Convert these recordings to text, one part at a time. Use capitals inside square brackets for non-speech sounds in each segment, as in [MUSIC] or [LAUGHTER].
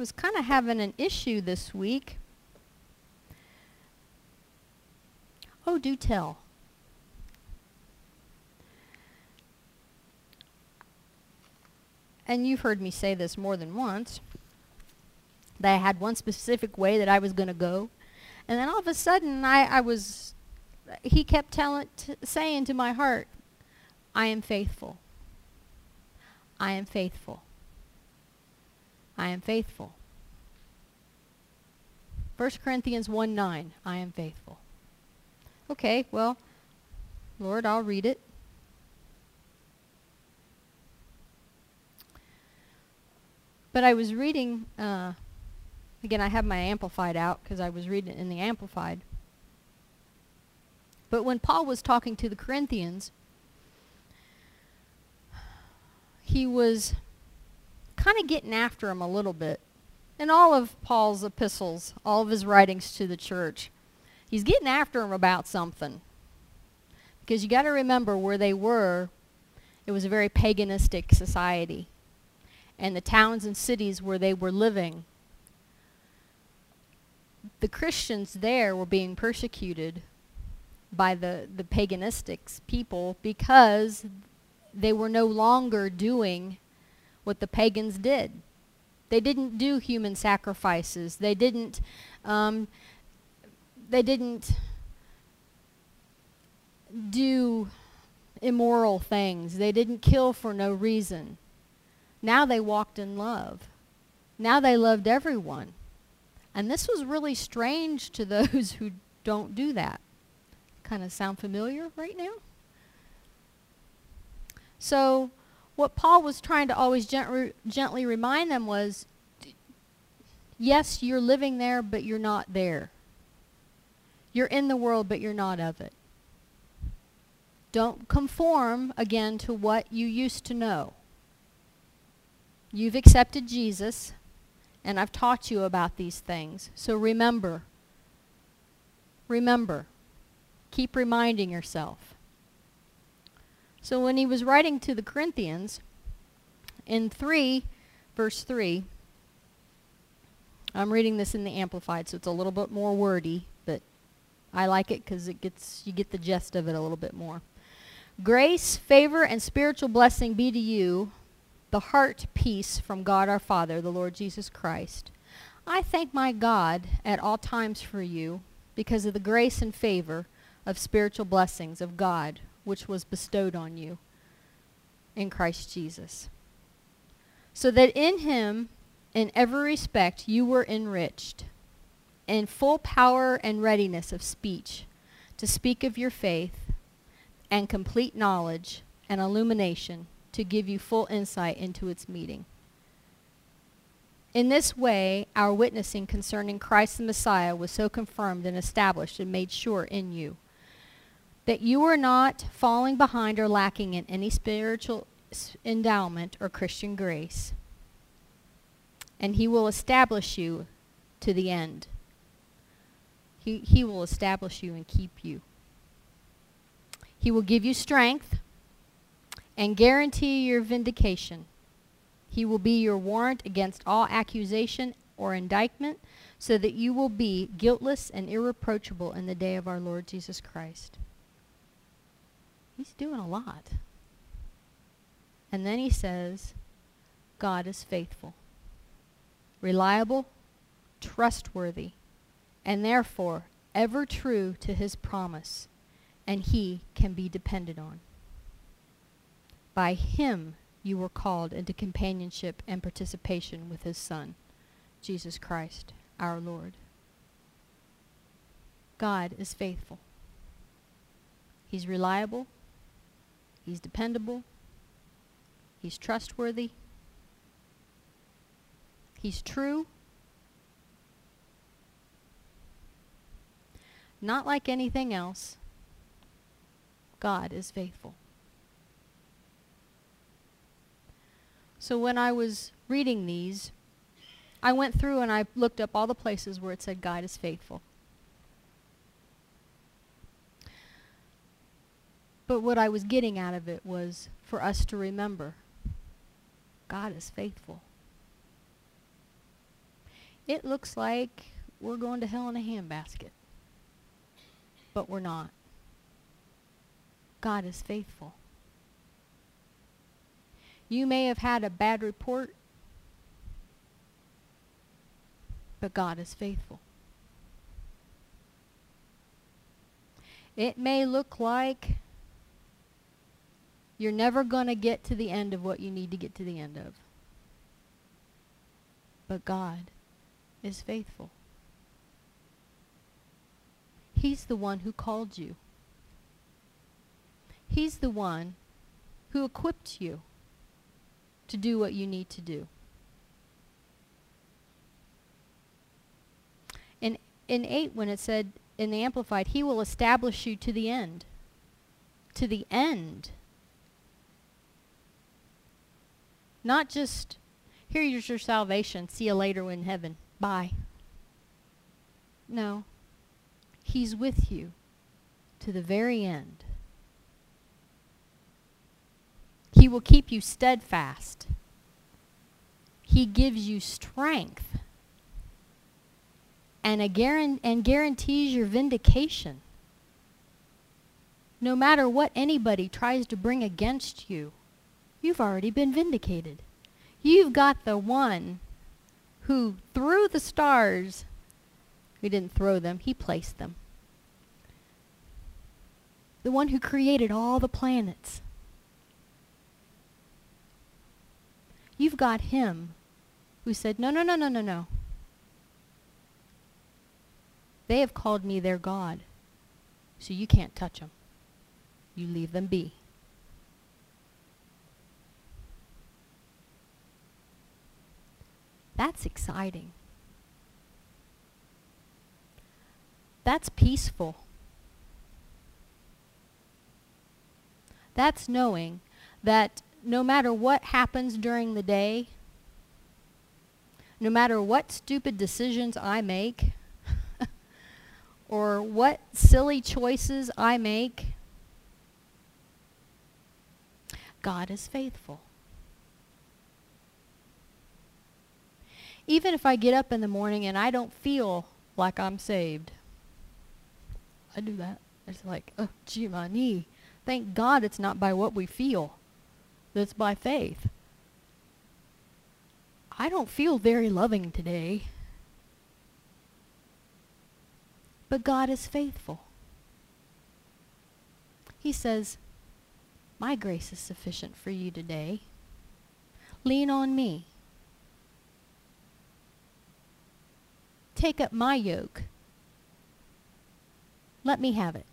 was kind of having an issue this week. Oh, do tell. And you've heard me say this more than once. That I had one specific way that I was going to go. And then all of a sudden, I, I was, he kept telling, saying to my heart, I am faithful. I am faithful. I am faithful. 1 Corinthians 1 9, I am faithful. Okay, well, Lord, I'll read it. But I was reading, uh, again, I have my Amplified out because I was reading it in the Amplified. But when Paul was talking to the Corinthians, he was kind of getting after him a little bit. In all of Paul's epistles, all of his writings to the church, he's getting after him about something. Because you got to remember where they were, it was a very paganistic society. And the towns and cities where they were living, the Christians there were being persecuted by the, the paganistic people because they were no longer doing what the pagans did. They didn't do human sacrifices. They didn't. Um, they didn't do immoral things. They didn't kill for no reason. Now they walked in love. Now they loved everyone. And this was really strange to [LAUGHS] those who don't do that. Kind of sound familiar right now? So what Paul was trying to always gently, gently remind them was, yes, you're living there, but you're not there. You're in the world, but you're not of it. Don't conform again to what you used to know. You've accepted Jesus, and I've taught you about these things. So remember. Remember. Keep reminding yourself. So when he was writing to the Corinthians, in 3, verse 3, I'm reading this in the Amplified, so it's a little bit more wordy, but I like it because it gets you get the gist of it a little bit more. Grace, favor, and spiritual blessing be to you, the heart peace from God our Father, the Lord Jesus Christ. I thank my God at all times for you because of the grace and favor of spiritual blessings of God which was bestowed on you in Christ Jesus. So that in him, in every respect, you were enriched in full power and readiness of speech to speak of your faith and complete knowledge and illumination to give you full insight into its meaning. In this way, our witnessing concerning Christ the Messiah was so confirmed and established and made sure in you that you are not falling behind or lacking in any spiritual endowment or Christian grace. And he will establish you to the end. He, he will establish you and keep you. He will give you strength and guarantee your vindication. He will be your warrant against all accusation or indictment so that you will be guiltless and irreproachable in the day of our Lord Jesus Christ. He's doing a lot. And then he says, God is faithful, reliable, trustworthy, and therefore ever true to his promise, and he can be depended on. By him you were called into companionship and participation with his Son, Jesus Christ, our Lord. God is faithful. He's reliable. He's dependable. He's trustworthy. He's true. Not like anything else. God is faithful. So when I was reading these, I went through and I looked up all the places where it said God is faithful. But what I was getting out of it was for us to remember God is faithful. it looks like we're going to hell in a handbasket. But we're not. God is faithful. You may have had a bad report, but God is faithful. It may look like you're never going to get to the end of what you need to get to the end of. But God is faithful. He's the one who called you. He's the one who equipped you to do what you need to do. In, in 8, when it said in the Amplified, He will establish you to the end. To the end. Not just, here's your salvation, see you later in heaven, bye. No. He's with you to the very end. He will keep you steadfast. He gives you strength and, a guaran- and guarantees your vindication. No matter what anybody tries to bring against you, you've already been vindicated. You've got the one who threw the stars. He didn't throw them, he placed them. The one who created all the planets. You've got him who said, No, no, no, no, no, no. They have called me their God, so you can't touch them. You leave them be. That's exciting. That's peaceful. That's knowing that no matter what happens during the day, no matter what stupid decisions I make, [LAUGHS] or what silly choices I make, God is faithful. Even if I get up in the morning and I don't feel like I'm saved, I do that. It's like, oh, gee, my knee. Thank God it's not by what we feel that's by faith. I don't feel very loving today. But God is faithful. He says, My grace is sufficient for you today. Lean on me. Take up my yoke. Let me have it.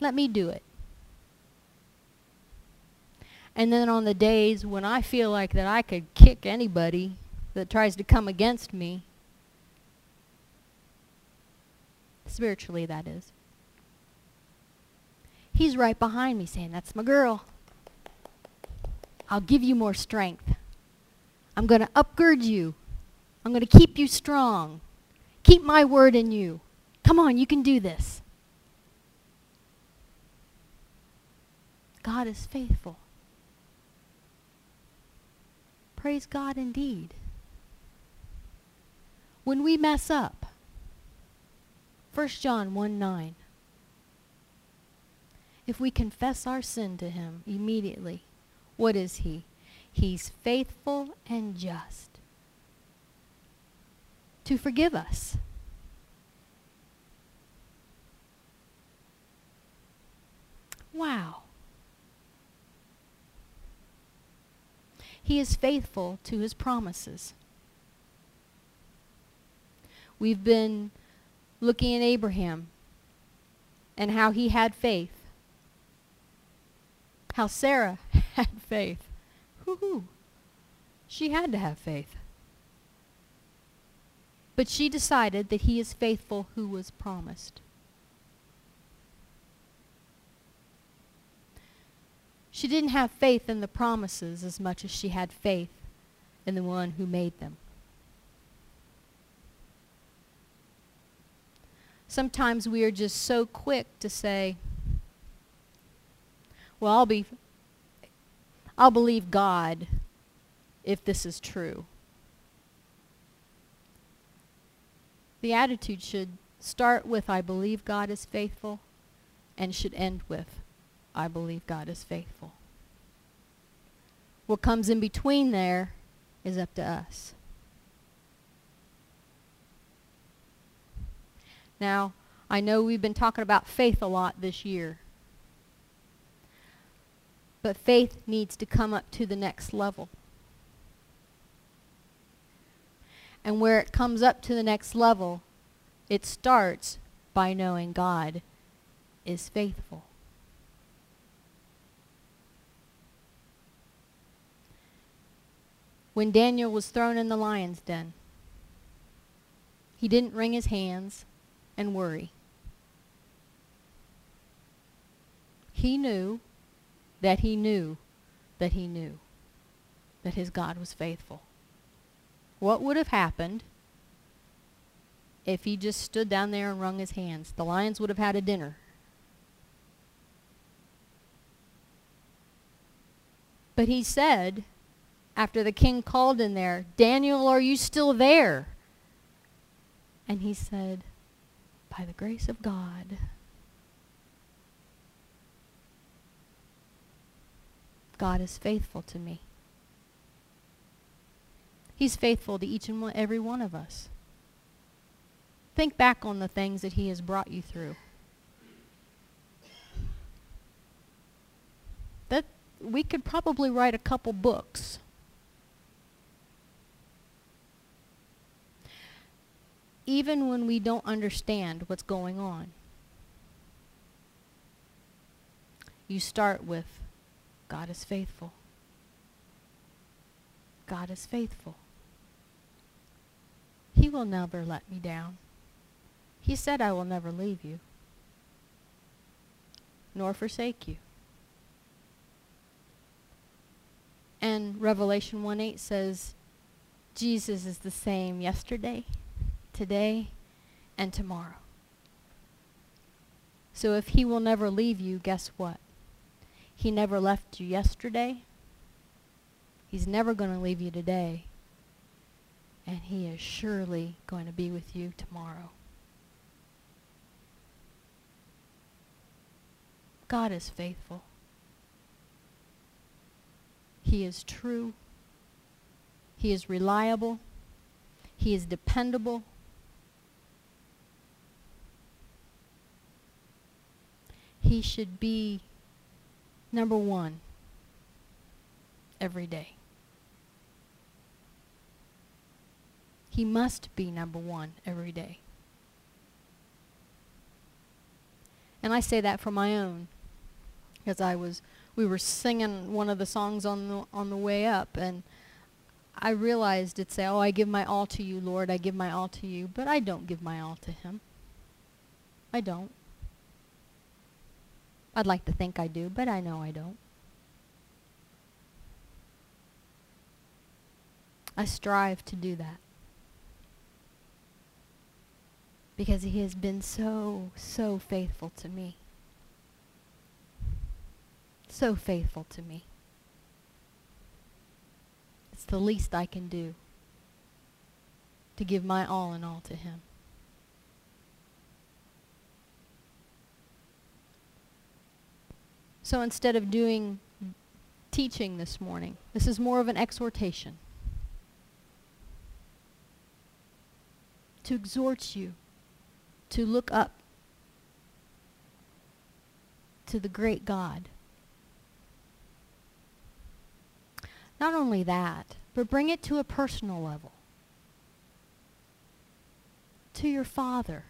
Let me do it. And then on the days when I feel like that I could kick anybody that tries to come against me, spiritually that is, he's right behind me saying, That's my girl. I'll give you more strength. I'm going to upgird you. I'm going to keep you strong. Keep my word in you. Come on, you can do this. God is faithful. Praise God indeed. When we mess up, 1 John 1 9, if we confess our sin to him immediately, what is he? He's faithful and just to forgive us. Wow. He is faithful to his promises. We've been looking at Abraham and how he had faith. How Sarah [LAUGHS] had faith. Whoo-hoo. She had to have faith. But she decided that he is faithful who was promised. She didn't have faith in the promises as much as she had faith in the one who made them. Sometimes we are just so quick to say, well, I'll be I'll believe God if this is true. The attitude should start with, I believe God is faithful, and should end with, I believe God is faithful. What comes in between there is up to us. Now, I know we've been talking about faith a lot this year. But faith needs to come up to the next level. And where it comes up to the next level, it starts by knowing God is faithful. When Daniel was thrown in the lion's den, he didn't wring his hands and worry. He knew that he knew that he knew that his God was faithful. What would have happened if he just stood down there and wrung his hands? The lions would have had a dinner. But he said, after the king called in there, Daniel, are you still there? And he said, by the grace of God, God is faithful to me. He's faithful to each and one, every one of us. Think back on the things that he has brought you through. That we could probably write a couple books. Even when we don't understand what's going on. You start with God is faithful. God is faithful. He will never let me down. He said, I will never leave you, nor forsake you. And Revelation 1 8 says, Jesus is the same yesterday, today, and tomorrow. So if he will never leave you, guess what? He never left you yesterday. He's never going to leave you today. And he is surely going to be with you tomorrow. God is faithful. He is true. He is reliable. He is dependable. He should be number one every day. He must be number one every day. And I say that for my own, because I was, we were singing one of the songs on the on the way up, and I realized it say, "Oh, I give my all to you, Lord. I give my all to you," but I don't give my all to Him. I don't. I'd like to think I do, but I know I don't. I strive to do that. Because he has been so, so faithful to me. So faithful to me. It's the least I can do to give my all and all to him. So instead of doing teaching this morning, this is more of an exhortation to exhort you to look up to the great God. Not only that, but bring it to a personal level. To your Father.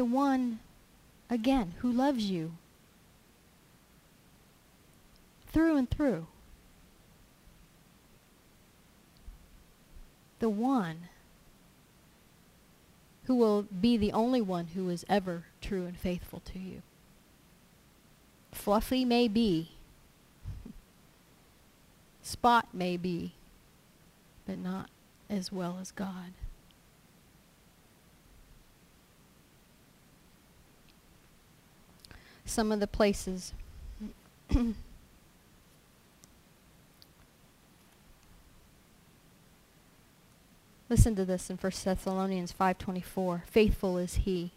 the one, again, who loves you through and through. The one who will be the only one who is ever true and faithful to you. Fluffy may be, [LAUGHS] Spot may be, but not as well as God. some of the places. [CLEARS THROAT] Listen to this in 1 Thessalonians 5:24. Faithful is he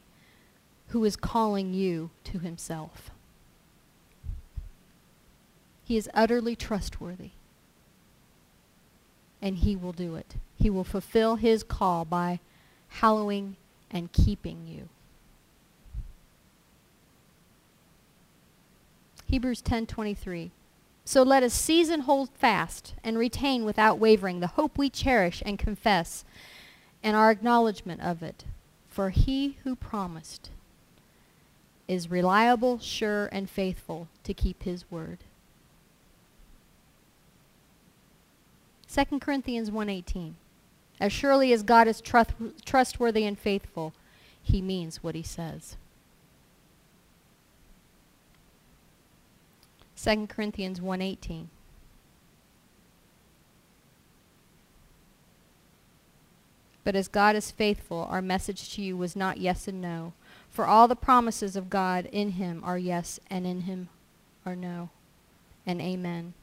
who is calling you to himself. He is utterly trustworthy. And he will do it. He will fulfill his call by hallowing and keeping you. Hebrews 10:23 So let us seize and hold fast and retain without wavering the hope we cherish and confess and our acknowledgement of it for he who promised is reliable, sure and faithful to keep his word. 2 Corinthians 1:18 As surely as God is trust, trustworthy and faithful, he means what he says. 2 Corinthians 1:18 But as God is faithful, our message to you was not yes and no, for all the promises of God in him are yes and in him are no and amen.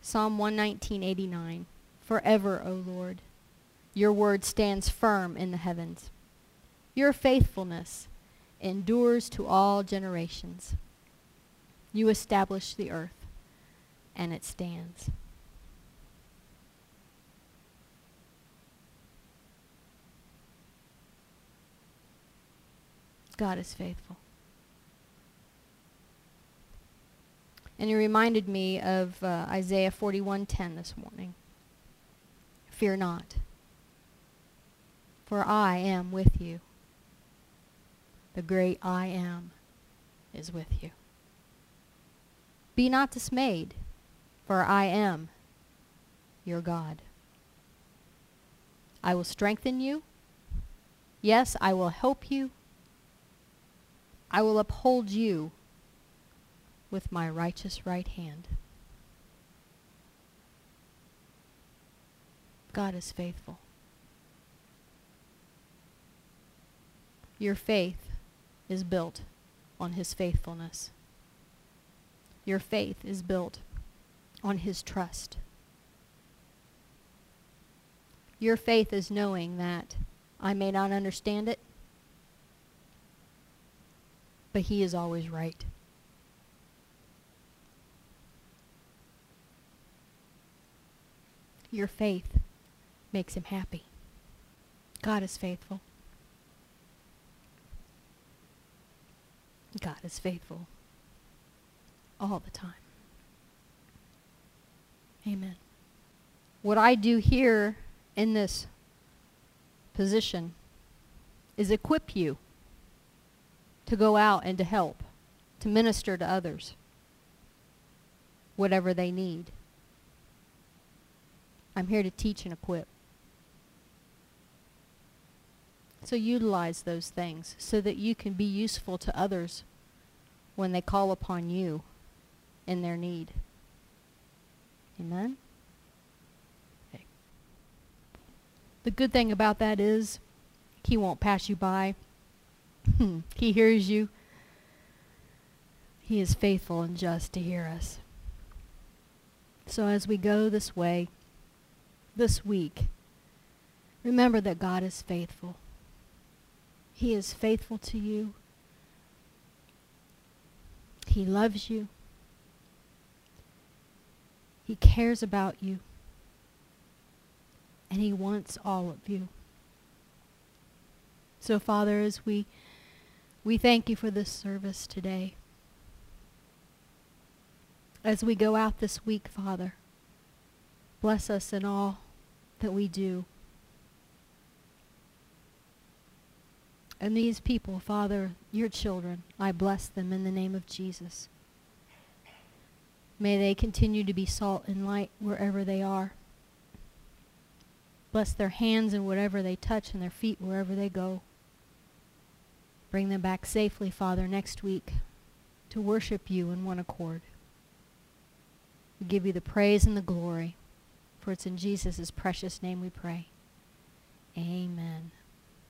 Psalm 119:89 Forever, O Lord, your word stands firm in the heavens. Your faithfulness endures to all generations. You establish the earth, and it stands. God is faithful. And he reminded me of uh, Isaiah 41:10 this morning. Fear not, for I am with you. The great I am is with you. Be not dismayed, for I am your God. I will strengthen you. Yes, I will help you. I will uphold you with my righteous right hand. God is faithful. Your faith is built on his faithfulness. Your faith is built on his trust. Your faith is knowing that I may not understand it, but he is always right. Your faith makes him happy. God is faithful. God is faithful all the time. Amen. What I do here in this position is equip you to go out and to help, to minister to others, whatever they need. I'm here to teach and equip. So utilize those things so that you can be useful to others when they call upon you in their need. Amen? Okay. The good thing about that is he won't pass you by. Hmm. he hears you. He is faithful and just to hear us. So as we go this way, this week, remember that God is faithful. He is faithful to you. He loves you. He cares about you. And he wants all of you. So Father, as we we thank you for this service today. As we go out this week, Father, bless us in all that we do. And these people, Father, your children, I bless them in the name of Jesus. May they continue to be salt and light wherever they are. Bless their hands and whatever they touch and their feet wherever they go. Bring them back safely, Father, next week to worship you in one accord. We give you the praise and the glory, for it's in Jesus' precious name we pray. Amen.